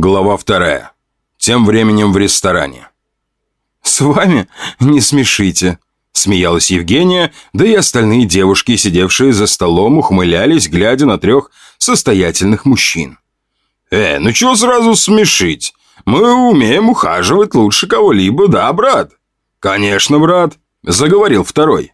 Глава вторая. Тем временем в ресторане. «С вами не смешите», – смеялась Евгения, да и остальные девушки, сидевшие за столом, ухмылялись, глядя на трех состоятельных мужчин. «Э, ну чего сразу смешить? Мы умеем ухаживать лучше кого-либо, да, брат?» «Конечно, брат», – заговорил второй.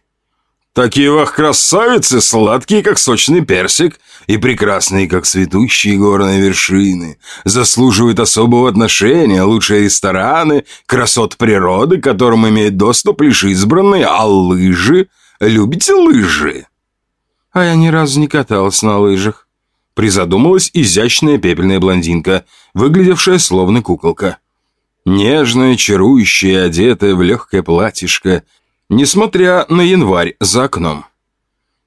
Такие вах красавицы, сладкие, как сочный персик, и прекрасные, как цветущие горные вершины, заслуживают особого отношения, лучшие рестораны, красот природы, к которым имеет доступ лишь избранные, а лыжи? Любите лыжи? А я ни разу не каталась на лыжах. Призадумалась изящная пепельная блондинка, выглядевшая словно куколка. Нежная, чарующая, одетая в легкое платьишко – несмотря на январь за окном.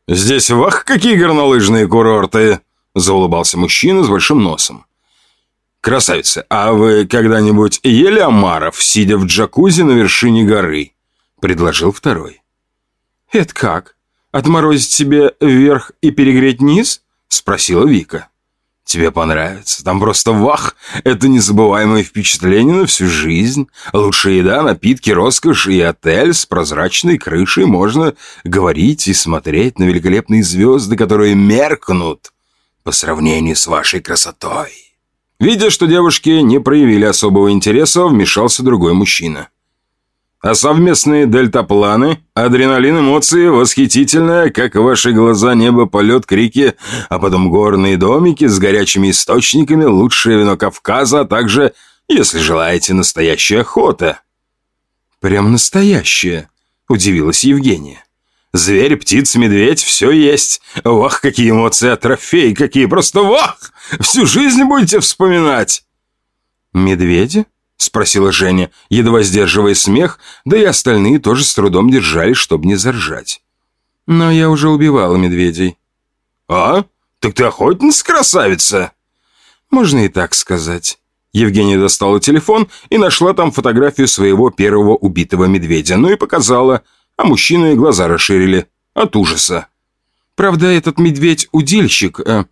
«Здесь вах, какие горнолыжные курорты!» – заулыбался мужчина с большим носом. «Красавица, а вы когда-нибудь ели омаров, сидя в джакузи на вершине горы?» – предложил второй. «Это как? Отморозить себе вверх и перегреть низ?» – спросила Вика. Тебе понравится. Там просто вах! Это незабываемое впечатление на всю жизнь. Лучшая еда, напитки, роскошь и отель с прозрачной крышей. Можно говорить и смотреть на великолепные звезды, которые меркнут по сравнению с вашей красотой. Видя, что девушки не проявили особого интереса, вмешался другой мужчина. А совместные дельтапланы, адреналин, эмоции, восхитительное, как ваши глаза, небо, полет, крики, а потом горные домики с горячими источниками, лучшее вино Кавказа, а также, если желаете, настоящая охота». «Прям настоящая», — удивилась Евгения. «Зверь, птица, медведь, все есть. Вах, какие эмоции, а трофеи какие, просто вах! Всю жизнь будете вспоминать!» «Медведи?» — спросила Женя, едва сдерживая смех, да и остальные тоже с трудом держались, чтобы не заржать. «Но я уже убивала медведей». «А? Так ты охотница, красавица?» «Можно и так сказать». Евгения достала телефон и нашла там фотографию своего первого убитого медведя, ну и показала, а мужчины глаза расширили от ужаса. Правда, этот медведь-удильщик, э,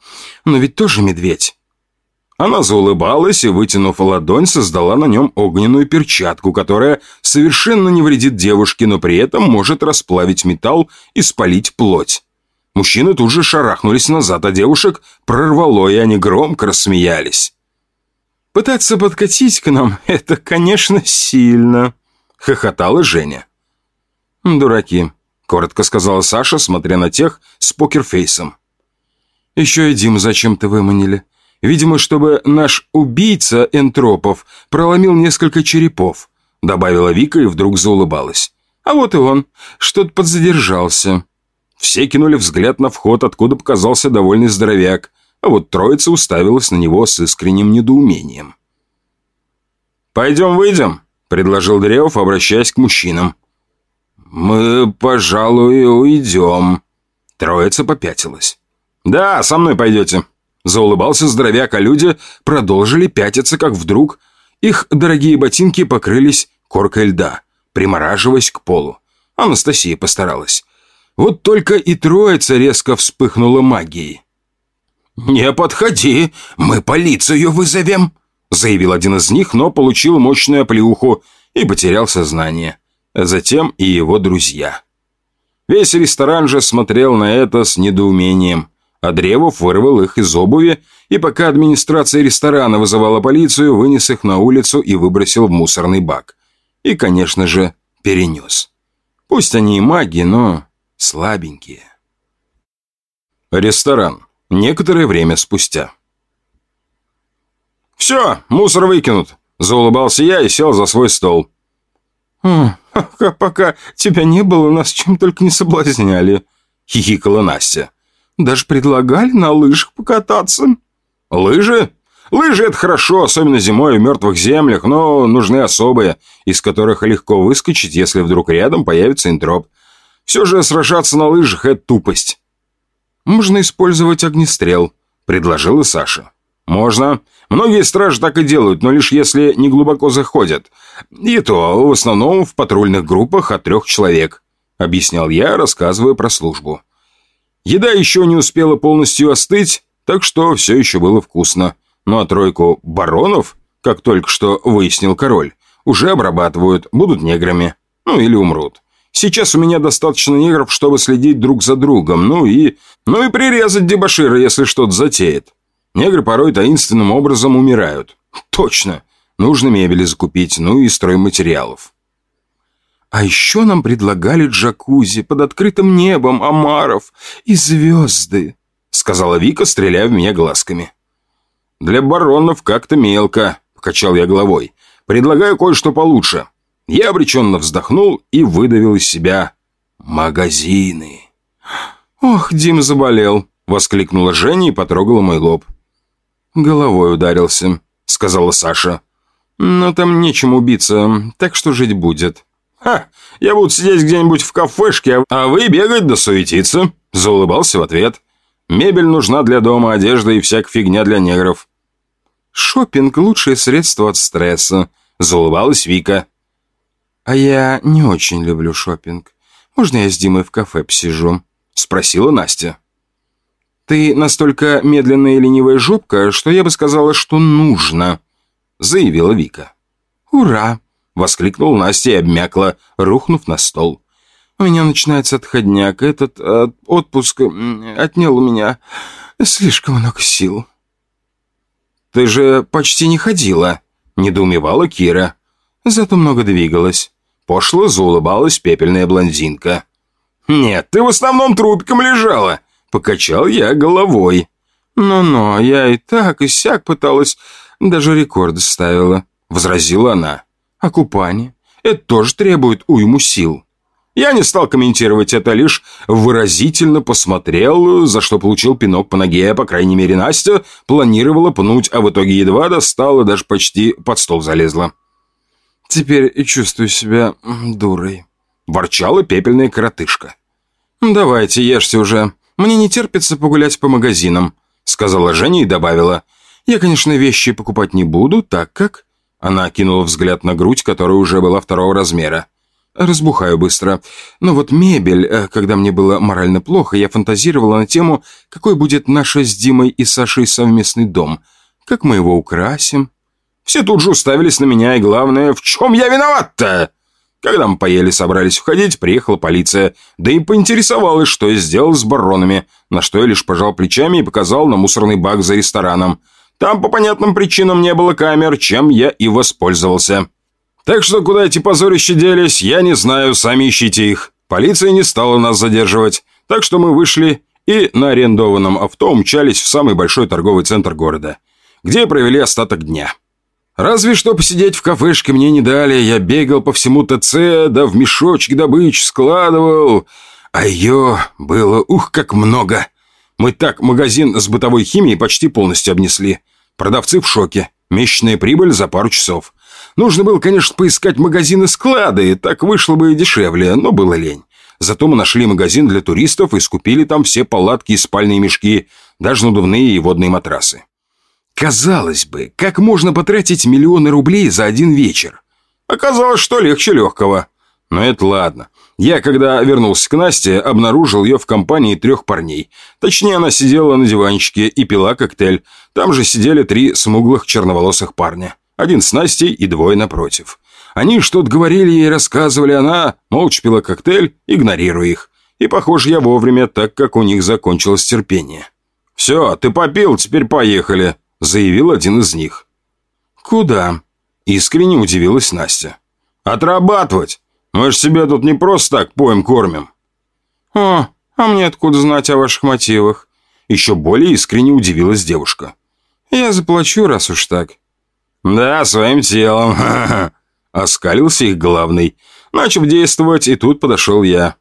но ведь тоже медведь. Она заулыбалась и, вытянув ладонь, создала на нем огненную перчатку, которая совершенно не вредит девушке, но при этом может расплавить металл и спалить плоть. Мужчины тут же шарахнулись назад, а девушек прорвало, и они громко рассмеялись. «Пытаться подкатить к нам — это, конечно, сильно», — хохотала Женя. «Дураки», — коротко сказала Саша, смотря на тех с покерфейсом. «Еще и Диму зачем-то выманили. Видимо, чтобы наш убийца Энтропов проломил несколько черепов», добавила Вика и вдруг заулыбалась. «А вот и он. Что-то подзадержался». Все кинули взгляд на вход, откуда показался довольный здоровяк, а вот троица уставилась на него с искренним недоумением. «Пойдем выйдем», — предложил Древов, обращаясь к мужчинам. «Мы, пожалуй, уйдем». Троица попятилась. «Да, со мной пойдете», Заулыбался здоровяк, а люди продолжили пятиться, как вдруг их дорогие ботинки покрылись коркой льда, примораживаясь к полу. Анастасия постаралась. Вот только и троица резко вспыхнула магией. «Не подходи, мы полицию вызовем», заявил один из них, но получил мощную оплеуху и потерял сознание. Затем и его друзья. Весь ресторан же смотрел на это с недоумением а Древов вырвал их из обуви, и пока администрация ресторана вызывала полицию, вынес их на улицу и выбросил в мусорный бак. И, конечно же, перенес. Пусть они и маги, но слабенькие. Ресторан. Некоторое время спустя. «Все, мусор выкинут», – заулыбался я и сел за свой стол. «А, пока тебя не было, нас чем только не соблазняли», – хихикала Настя. Даже предлагали на лыжах покататься». «Лыжи? Лыжи – это хорошо, особенно зимой в мертвых землях, но нужны особые, из которых легко выскочить, если вдруг рядом появится интроп. Все же сражаться на лыжах – это тупость». «Можно использовать огнестрел», – предложила Саша. «Можно. Многие стражи так и делают, но лишь если не глубоко заходят. И то в основном в патрульных группах от трех человек», – объяснял я, рассказывая про службу. Еда еще не успела полностью остыть, так что все еще было вкусно. Ну а тройку баронов, как только что выяснил король, уже обрабатывают, будут неграми. Ну или умрут. Сейчас у меня достаточно негров, чтобы следить друг за другом, ну и... Ну и прирезать дебошира, если что-то затеет. Негры порой таинственным образом умирают. Точно. Нужно мебели закупить, ну и стройматериалов. А еще нам предлагали джакузи под открытым небом, омаров и звезды, сказала Вика, стреляя в меня глазками. Для баронов как-то мелко, покачал я головой. Предлагаю кое-что получше. Я обреченно вздохнул и выдавил из себя магазины. «Ох, Дим заболел!» — воскликнула Женя и потрогала мой лоб. «Головой ударился», — сказала Саша. «Но там нечем убиться, так что жить будет». «Ха, я буду сидеть где-нибудь в кафешке, а вы бегать да суетиться», — заулыбался в ответ. «Мебель нужна для дома, одежда и всякая фигня для негров». Шопинг лучшее средство от стресса», — заулыбалась Вика. «А я не очень люблю шопинг. Можно я с Димой в кафе посижу?» — спросила Настя. «Ты настолько медленная и ленивая жопка, что я бы сказала, что нужно», — заявила Вика. «Ура!» — воскликнул Настя и обмякла, рухнув на стол. «У меня начинается отходняк. Этот э, отпуск отнял у меня слишком много сил». «Ты же почти не ходила», — недоумевала Кира. «Зато много двигалась». Пошло заулыбалась пепельная блондинка. «Нет, ты в основном трупиком лежала!» Покачал я головой. «Ну-ну, я и так, и сяк пыталась, даже рекорды ставила», — возразила она. «А купание? Это тоже требует уйму сил». Я не стал комментировать это, лишь выразительно посмотрел, за что получил пинок по ноге, по крайней мере Настя планировала пнуть, а в итоге едва достала, даже почти под стол залезла. «Теперь чувствую себя дурой», – ворчала пепельная коротышка. «Давайте, ешьте уже. Мне не терпится погулять по магазинам», – сказала Женя и добавила. «Я, конечно, вещи покупать не буду, так как...» Она кинула взгляд на грудь, которая уже была второго размера. «Разбухаю быстро. Но вот мебель, э, когда мне было морально плохо, я фантазировала на тему, какой будет наша с Димой и Сашей совместный дом. Как мы его украсим, все тут же уставились на меня, и главное, в чем я виноват-то? Когда мы поели, собрались уходить, приехала полиция, да и поинтересовалась, что я сделал с баронами, на что я лишь пожал плечами и показал на мусорный бак за рестораном. Там по понятным причинам не было камер, чем я и воспользовался. Так что куда эти позорища делись, я не знаю, сами ищите их. Полиция не стала нас задерживать, так что мы вышли и на арендованном авто умчались в самый большой торговый центр города, где провели остаток дня. Разве что посидеть в кафешке мне не дали. Я бегал по всему ТЦ, да в мешочек добычу складывал. А ее было, ух, как много. Мы так магазин с бытовой химией почти полностью обнесли. Продавцы в шоке. Месячная прибыль за пару часов. Нужно было, конечно, поискать магазины-склады, так вышло бы и дешевле, но было лень. Зато мы нашли магазин для туристов и скупили там все палатки и спальные мешки, даже надувные и водные матрасы. Казалось бы, как можно потратить миллионы рублей за один вечер? Оказалось, что легче легкого. Но это ладно. Я, когда вернулся к Насте, обнаружил ее в компании трех парней. Точнее, она сидела на диванчике и пила коктейль. Там же сидели три смуглых черноволосых парня. Один с Настей и двое напротив. Они что-то говорили и рассказывали, она молча пила коктейль, игнорируя их. И, похоже, я вовремя, так как у них закончилось терпение. «Все, ты попил, теперь поехали», – заявил один из них. «Куда?» – искренне удивилась Настя. «Отрабатывать! Мы ж себе тут не просто так поем кормим». «О, а мне откуда знать о ваших мотивах?» Еще более искренне удивилась девушка. «Я заплачу, раз уж так». «Да, своим телом», – оскалился их главный. Начав действовать, и тут подошел я.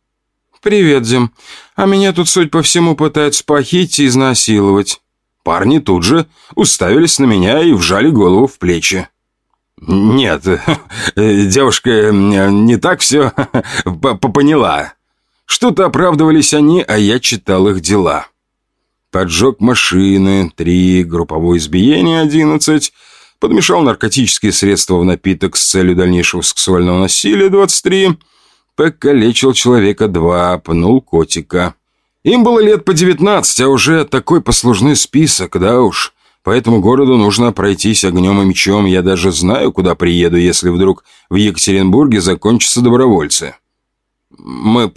«Привет, Дим. А меня тут, суть по всему, пытаются похитить и изнасиловать». Парни тут же уставились на меня и вжали голову в плечи. «Нет, девушка не так все поняла. Что-то оправдывались они, а я читал их дела. Поджег машины, три, групповое избиение, одиннадцать, подмешал наркотические средства в напиток с целью дальнейшего сексуального насилия, двадцать три, покалечил человека, два, пнул котика». Им было лет по девятнадцать, а уже такой послужной список, да уж. По этому городу нужно пройтись огнем и мечом. Я даже знаю, куда приеду, если вдруг в Екатеринбурге закончатся добровольцы». «Мы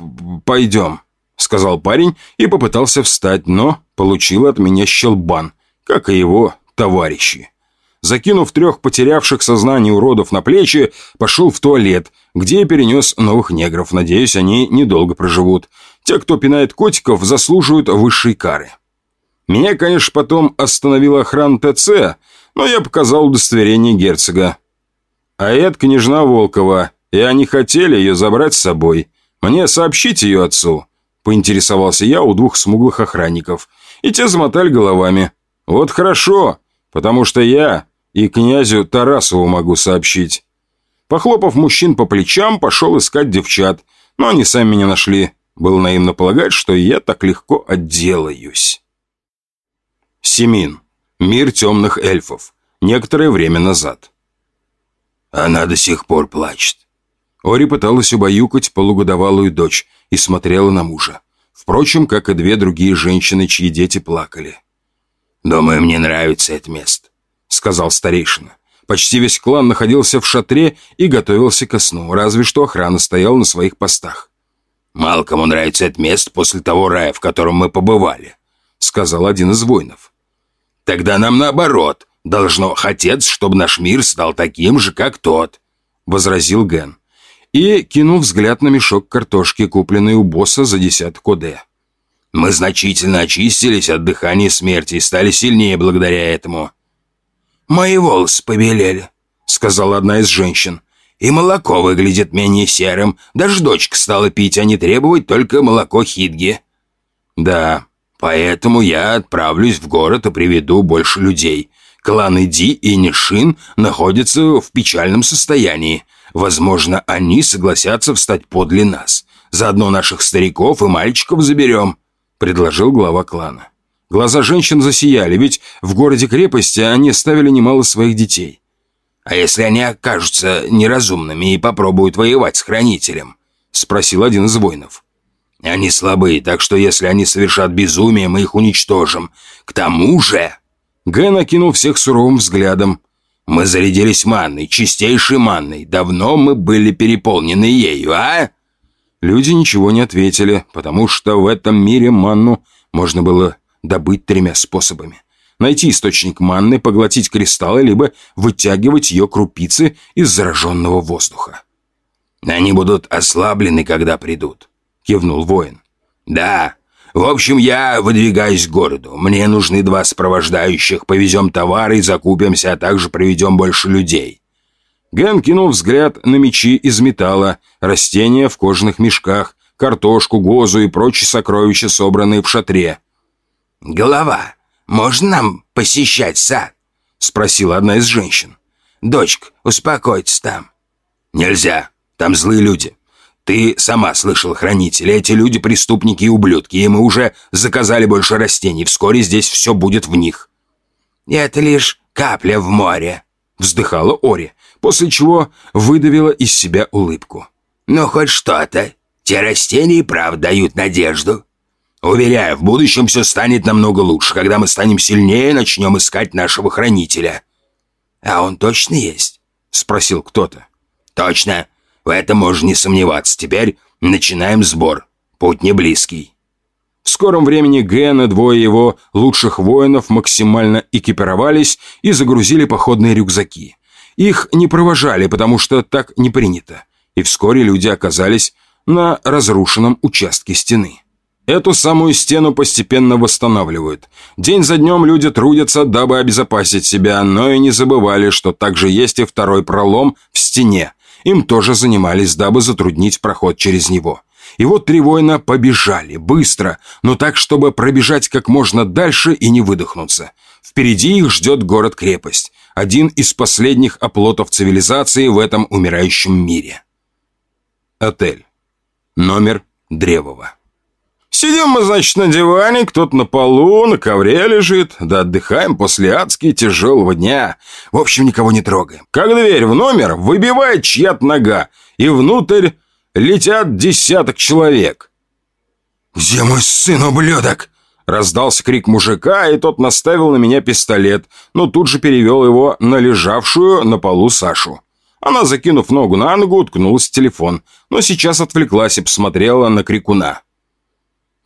пойдем», — сказал парень и попытался встать, но получил от меня щелбан, как и его товарищи. Закинув трех потерявших сознание уродов на плечи, пошел в туалет, где перенес новых негров. Надеюсь, они недолго проживут. Те, кто пинает котиков, заслуживают высшей кары. Меня, конечно, потом остановила охрана ТЦ, но я показал удостоверение герцога. А это княжна Волкова, и они хотели ее забрать с собой. Мне сообщить ее отцу?» Поинтересовался я у двух смуглых охранников. И те замотали головами. «Вот хорошо, потому что я и князю Тарасову могу сообщить». Похлопав мужчин по плечам, пошел искать девчат, но они сами меня нашли. Было наивно полагать, что я так легко отделаюсь. Семин. Мир темных эльфов. Некоторое время назад. Она до сих пор плачет. Ори пыталась убаюкать полугодовалую дочь и смотрела на мужа. Впрочем, как и две другие женщины, чьи дети плакали. «Думаю, мне нравится это место», — сказал старейшина. Почти весь клан находился в шатре и готовился ко сну, разве что охрана стояла на своих постах. «Мало кому нравится это место после того рая, в котором мы побывали», — сказал один из воинов. «Тогда нам наоборот. Должно хотеться, чтобы наш мир стал таким же, как тот», — возразил Ген и кинул взгляд на мешок картошки, купленный у босса за десяток ОД. «Мы значительно очистились от дыхания смерти и стали сильнее благодаря этому». «Мои волосы побелели», — сказала одна из женщин. «И молоко выглядит менее серым. Даже дочка стала пить, а не требовать только молоко Хидги». «Да, поэтому я отправлюсь в город и приведу больше людей. Кланы Ди и Нишин находятся в печальном состоянии. Возможно, они согласятся встать подле нас. Заодно наших стариков и мальчиков заберем», — предложил глава клана. Глаза женщин засияли, ведь в городе-крепости они оставили немало своих детей. «А если они окажутся неразумными и попробуют воевать с хранителем?» — спросил один из воинов. «Они слабые, так что если они совершат безумие, мы их уничтожим. К тому же...» Гэ накинул всех суровым взглядом. Мы зарядились манной, чистейшей манной. Давно мы были переполнены ею, а?» Люди ничего не ответили, потому что в этом мире манну можно было добыть тремя способами. Найти источник манны, поглотить кристаллы, либо вытягивать ее крупицы из зараженного воздуха. «Они будут ослаблены, когда придут», — кивнул воин. «Да, в общем, я выдвигаюсь к городу. Мне нужны два сопровождающих. Повезем товары, закупимся, а также приведем больше людей». Ген кинул взгляд на мечи из металла, растения в кожаных мешках, картошку, гозу и прочие сокровища, собранные в шатре. «Голова, можно нам посещать сад?» — спросила одна из женщин. «Дочка, успокойтесь там». «Нельзя, там злые люди. Ты сама слышал, хранитель, эти люди преступники и ублюдки, и мы уже заказали больше растений. Вскоре здесь все будет в них». «Это лишь капля в море», — вздыхала Ори, после чего выдавила из себя улыбку. «Ну, хоть что-то. Те растения и прав дают надежду. Уверяю, в будущем все станет намного лучше, когда мы станем сильнее и начнем искать нашего хранителя». «А он точно есть?» — спросил кто-то. «Точно. В этом можно не сомневаться. Теперь начинаем сбор. Путь не близкий. В скором времени Ген и двое его лучших воинов максимально экипировались и загрузили походные рюкзаки. Их не провожали, потому что так не принято. И вскоре люди оказались на разрушенном участке стены. Эту самую стену постепенно восстанавливают. День за днем люди трудятся, дабы обезопасить себя, но и не забывали, что также есть и второй пролом в стене, им тоже занимались, дабы затруднить проход через него. И вот три воина побежали, быстро, но так, чтобы пробежать как можно дальше и не выдохнуться. Впереди их ждет город-крепость, один из последних оплотов цивилизации в этом умирающем мире. Отель. Номер Древова. Сидим мы, значит, на диване, кто-то на полу, на ковре лежит, да отдыхаем после адски тяжелого дня. В общем, никого не трогаем. Как дверь в номер выбивает чья-то нога, и внутрь летят десяток человек. «Где мой сын, ублюдок?» Раздался крик мужика, и тот наставил на меня пистолет, но тут же перевел его на лежавшую на полу Сашу. Она, закинув ногу на ногу, уткнулась в телефон, но сейчас отвлеклась и посмотрела на крикуна.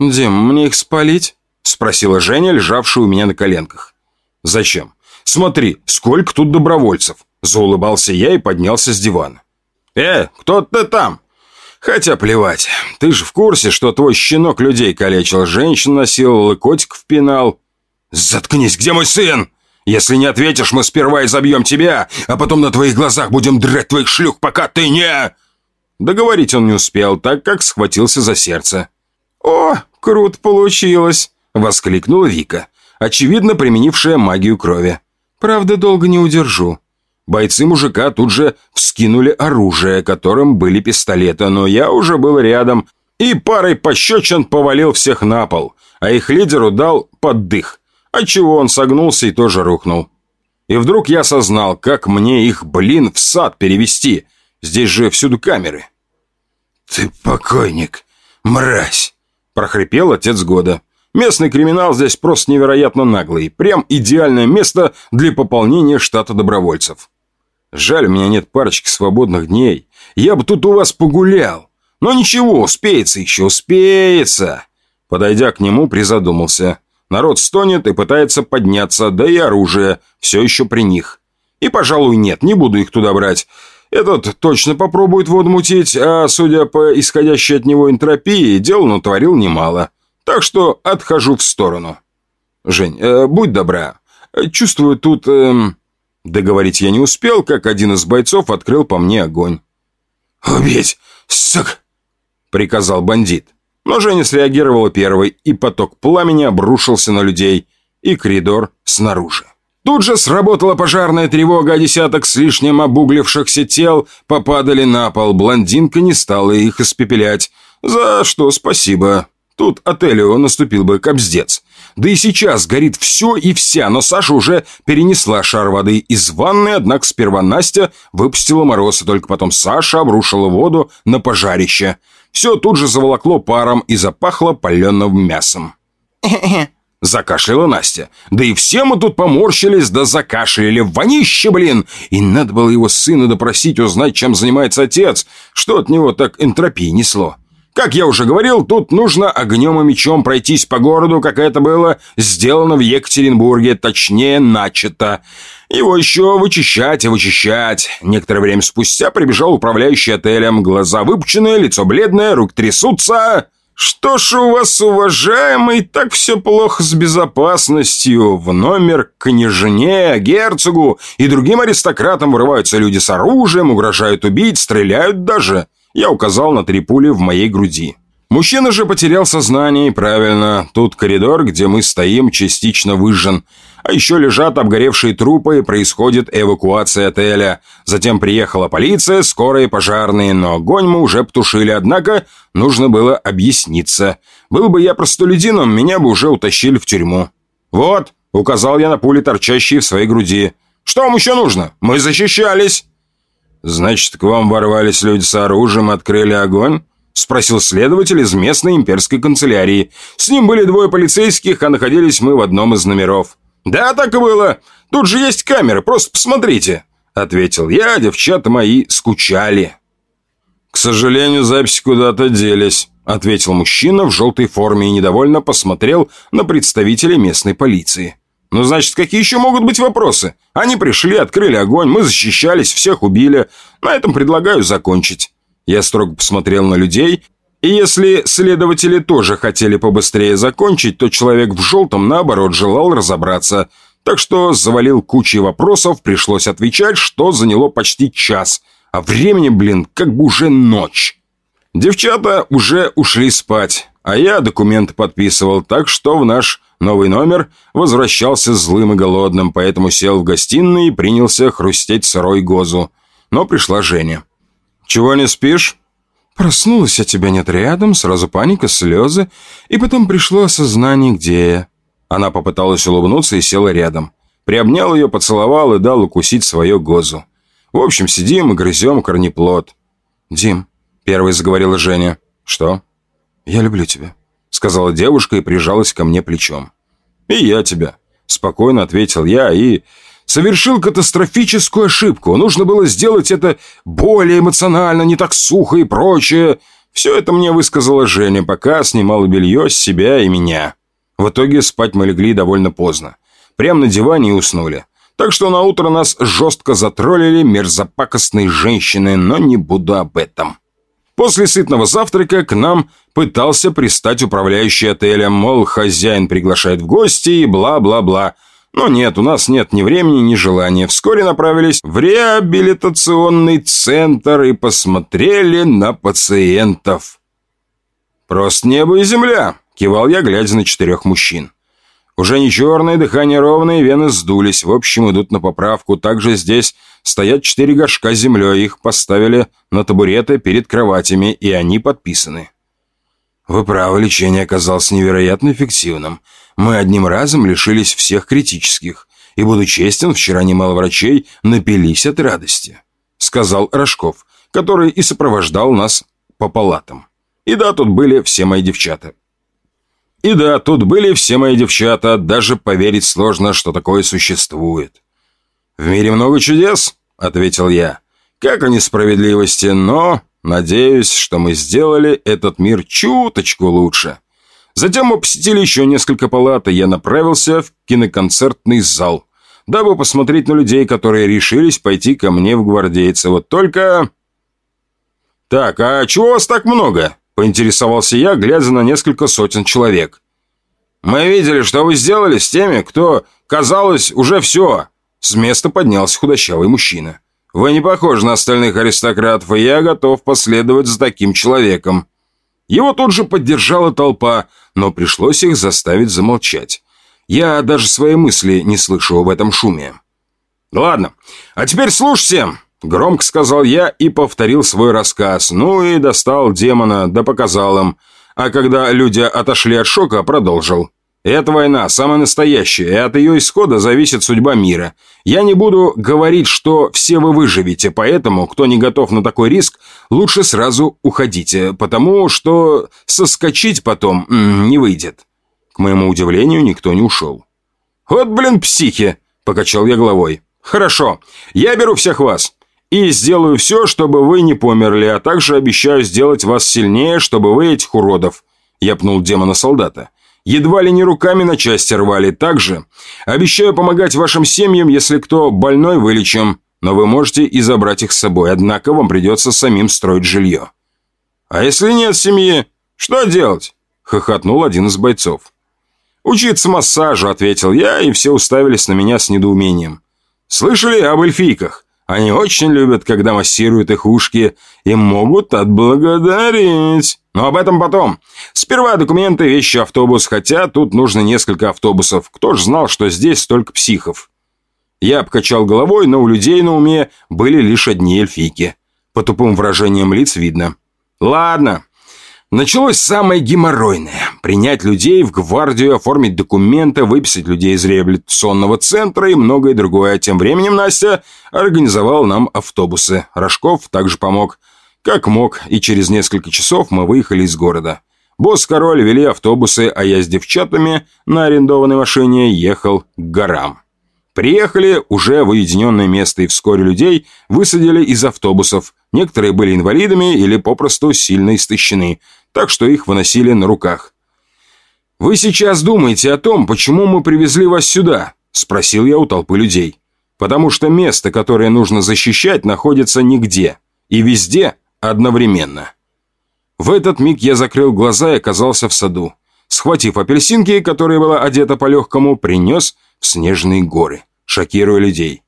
«Дим, мне их спалить?» — спросила Женя, лежавшая у меня на коленках. «Зачем? Смотри, сколько тут добровольцев!» Заулыбался я и поднялся с дивана. «Э, кто ты там?» «Хотя плевать. Ты же в курсе, что твой щенок людей калечил, женщин насиловал и котиков пинал?» «Заткнись, где мой сын? Если не ответишь, мы сперва изобьем тебя, а потом на твоих глазах будем драть твоих шлюх, пока ты не...» Договорить он не успел, так как схватился за сердце. «О, круто получилось!» — воскликнула Вика, очевидно применившая магию крови. «Правда, долго не удержу. Бойцы мужика тут же вскинули оружие, которым были пистолеты, но я уже был рядом и парой пощечин повалил всех на пол, а их лидеру дал поддых, отчего он согнулся и тоже рухнул. И вдруг я осознал, как мне их, блин, в сад перевести. Здесь же всюду камеры. «Ты покойник, мразь!» – прохрипел отец года. Местный криминал здесь просто невероятно наглый. Прям идеальное место для пополнения штата добровольцев. Жаль, у меня нет парочки свободных дней. Я бы тут у вас погулял. Но ничего, успеется еще, успеется. Подойдя к нему, призадумался. Народ стонет и пытается подняться, да и оружие все еще при них. И, пожалуй, нет, не буду их туда брать. Этот точно попробует воду мутить, а, судя по исходящей от него энтропии, дел натворил немало. Так что отхожу в сторону. Жень, э, будь добра. Чувствую тут... Э, Договорить я не успел, как один из бойцов открыл по мне огонь. «Убить, сука!» — приказал бандит. Но Женя среагировала первой, и поток пламени обрушился на людей и коридор снаружи. Тут же сработала пожарная тревога, а десяток с лишним обуглившихся тел попадали на пол. Блондинка не стала их испепелять. За что спасибо. Тут отелю наступил бы кобздец. Да и сейчас горит все и вся, но Саша уже перенесла шар воды из ванны, однако сперва Настя выпустила мороз, и только потом Саша обрушила воду на пожарище. Все тут же заволокло паром и запахло паленым мясом. Закашляла Настя. Да и все мы тут поморщились, да закашляли. Вонище, блин! И надо было его сына допросить, узнать, чем занимается отец. Что от него так энтропии несло. Как я уже говорил, тут нужно огнем и мечом пройтись по городу, как это было сделано в Екатеринбурге, точнее, начато. Его еще вычищать и вычищать. Некоторое время спустя прибежал управляющий отелем. Глаза выпученные, лицо бледное, рук трясутся. «Что ж у вас, уважаемый, так все плохо с безопасностью? В номер к княжне, герцогу и другим аристократам врываются люди с оружием, угрожают убить, стреляют даже». Я указал на три пули в моей груди. Мужчина же потерял сознание, и правильно. Тут коридор, где мы стоим, частично выжжен. А еще лежат обгоревшие трупы, и происходит эвакуация отеля. Затем приехала полиция, скорые, пожарные, но огонь мы уже потушили, однако нужно было объясниться. Был бы я простолюдином, меня бы уже утащили в тюрьму. «Вот», — указал я на пули, торчащие в своей груди. «Что вам еще нужно? Мы защищались!» «Значит, к вам ворвались люди с оружием открыли огонь?» – спросил следователь из местной имперской канцелярии. С ним были двое полицейских, а находились мы в одном из номеров. «Да, так и было. Тут же есть камеры, просто посмотрите», – ответил я, а девчата мои скучали. «К сожалению, записи куда-то делись», – ответил мужчина в желтой форме и недовольно посмотрел на представителя местной полиции. Ну, значит, какие еще могут быть вопросы? Они пришли, открыли огонь, мы защищались, всех убили. На этом предлагаю закончить. Я строго посмотрел на людей, и если следователи тоже хотели побыстрее закончить, то человек в желтом, наоборот, желал разобраться. Так что завалил кучей вопросов, пришлось отвечать, что заняло почти час. А времени, блин, как бы уже ночь. Девчата уже ушли спать, а я документы подписывал, так что в наш Новый номер возвращался злым и голодным, поэтому сел в гостиной и принялся хрустеть сырой гозу. Но пришла Женя. «Чего не спишь?» Проснулась, а тебя нет рядом, сразу паника, слезы, и потом пришло осознание, где я. Она попыталась улыбнуться и села рядом. Приобнял ее, поцеловал и дал укусить свое гозу. В общем, сидим и грызем корнеплод. «Дим», — первой заговорила Женя. «Что?» «Я люблю тебя», сказала девушка и прижалась ко мне плечом. «И я тебя», — спокойно ответил я и совершил катастрофическую ошибку. Нужно было сделать это более эмоционально, не так сухо и прочее. Все это мне высказала Женя, пока снимала белье с себя и меня. В итоге спать мы легли довольно поздно. Прямо на диване и уснули. Так что на утро нас жестко затроллили мерзопакостные женщины, но не буду об этом. После сытного завтрака к нам пытался пристать управляющий отелем, мол, хозяин приглашает в гости и бла-бла-бла. Но нет, у нас нет ни времени, ни желания. Вскоре направились в реабилитационный центр и посмотрели на пациентов. «Просто небо и земля», — кивал я, глядя на четырех мужчин. Уже не черное, дыхание ровное, вены сдулись. В общем, идут на поправку. Также здесь стоят четыре горшка с землей. Их поставили на табуреты перед кроватями, и они подписаны. Вы правы, лечение оказалось невероятно эффективным. Мы одним разом лишились всех критических. И, буду честен, вчера немало врачей напились от радости. Сказал Рожков, который и сопровождал нас по палатам. И да, тут были все мои девчата. И да, тут были все мои девчата, даже поверить сложно, что такое существует. «В мире много чудес», — ответил я. «Как о несправедливости, но надеюсь, что мы сделали этот мир чуточку лучше». Затем мы посетили еще несколько палат, и я направился в киноконцертный зал, дабы посмотреть на людей, которые решились пойти ко мне в гвардейцы. Вот только... «Так, а чего вас так много?» Поинтересовался я, глядя на несколько сотен человек. «Мы видели, что вы сделали с теми, кто, казалось, уже все». С места поднялся худощавый мужчина. «Вы не похожи на остальных аристократов, и я готов последовать за таким человеком». Его тут же поддержала толпа, но пришлось их заставить замолчать. Я даже свои мысли не слышу в этом шуме. «Ладно, а теперь слушайте. Громко сказал я и повторил свой рассказ. Ну и достал демона, да показал им. А когда люди отошли от шока, продолжил. Эта война самая настоящая, и от ее исхода зависит судьба мира. Я не буду говорить, что все вы выживете, поэтому, кто не готов на такой риск, лучше сразу уходите, потому что соскочить потом не выйдет. К моему удивлению, никто не ушел. «Вот, блин, психи!» – покачал я головой. «Хорошо, я беру всех вас. И сделаю все, чтобы вы не померли, а также обещаю сделать вас сильнее, чтобы вы этих уродов...» Я пнул демона-солдата. «Едва ли не руками на части рвали. Также обещаю помогать вашим семьям, если кто больной, вылечим. Но вы можете и забрать их с собой, однако вам придется самим строить жилье». «А если нет семьи, что делать?» Хохотнул один из бойцов. «Учиться массажу», — ответил я, и все уставились на меня с недоумением. «Слышали об эльфийках? Они очень любят, когда массируют их ушки и могут отблагодарить. Но об этом потом. Сперва документы, вещи, автобус, хотя тут нужно несколько автобусов. Кто ж знал, что здесь столько психов? Я обкачал головой, но у людей на уме были лишь одни эльфийки. По тупым выражениям лиц видно. Ладно, Началось самое геморройное. Принять людей в гвардию, оформить документы, выписать людей из реабилитационного центра и многое другое. Тем временем Настя организовала нам автобусы. Рожков также помог. Как мог, и через несколько часов мы выехали из города. Босс-король вели автобусы, а я с девчатами на арендованной машине ехал к горам. Приехали уже в уединенное место, и вскоре людей высадили из автобусов. Некоторые были инвалидами или попросту сильно истощены – так что их выносили на руках. «Вы сейчас думаете о том, почему мы привезли вас сюда?» – спросил я у толпы людей. «Потому что место, которое нужно защищать, находится нигде и везде одновременно». В этот миг я закрыл глаза и оказался в саду. Схватив апельсинки, которая была одета по-легкому, принес в снежные горы, шокируя людей.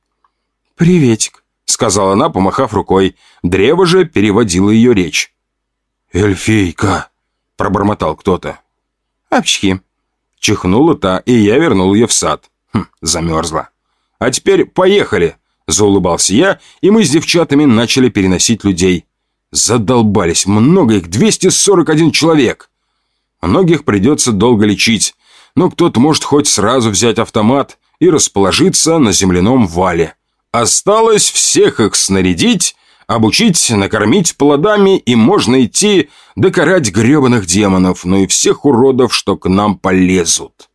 «Приветик», — сказала она, помахав рукой. Древо же переводило ее речь. «Эльфийка!» – пробормотал кто-то. «Апчхи!» – чихнула та, и я вернул ее в сад. Хм, замерзла. «А теперь поехали!» – заулыбался я, и мы с девчатами начали переносить людей. Задолбались, много их, 241 человек. Многих придется долго лечить, но кто-то может хоть сразу взять автомат и расположиться на земляном вале. Осталось всех их снарядить обучить, накормить плодами, и можно идти докорать гребаных демонов, но и всех уродов, что к нам полезут.